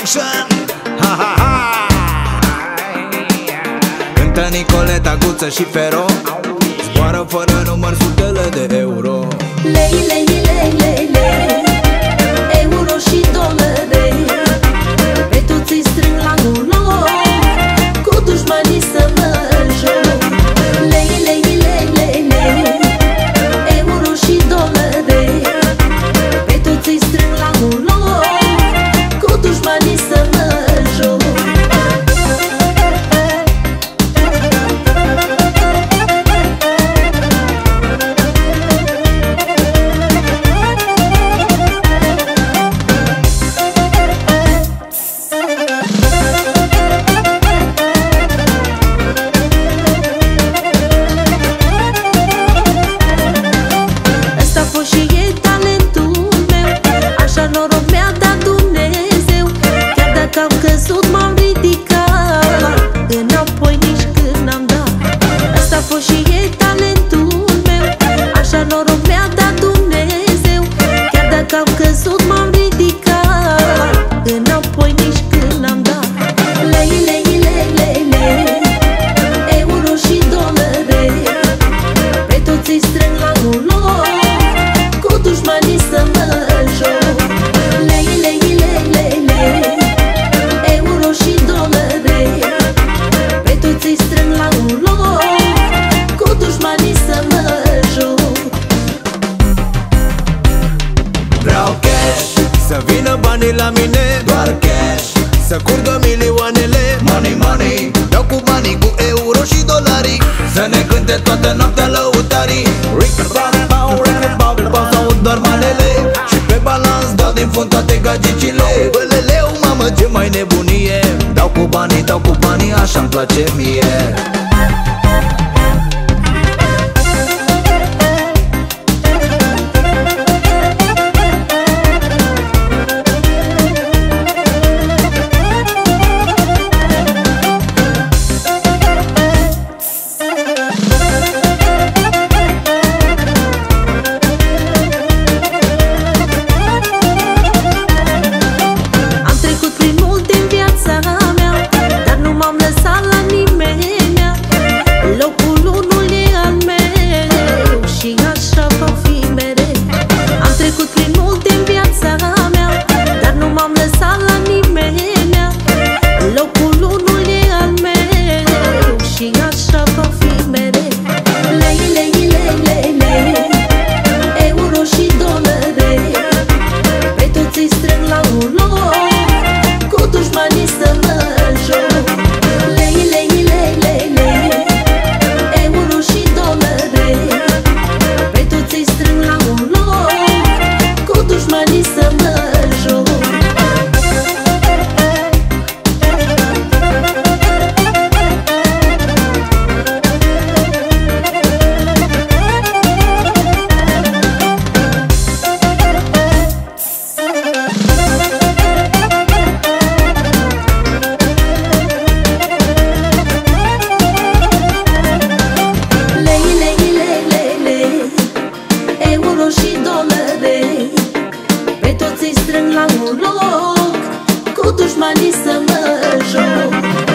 Action! Cântă Nicoleta, Guță și Fero Zboară fără număr sutele de euro Lei, lei, lei, lei banii la mine. Doar cash. Să curgă milioanele. Money, money. Dau cu banii, cu euro și dolari Să ne cânte toată noaptea lăutarii. Rick, bam, bam, rick, bam, bam Sau doar manele. Și pe balans dau din fund toate gagicile. Băleleu, mamă, ce mai nebunie. Dau cu banii, dau cu banii, așa-mi place mie. strâng la un loc Cu dușmanii să mă joc.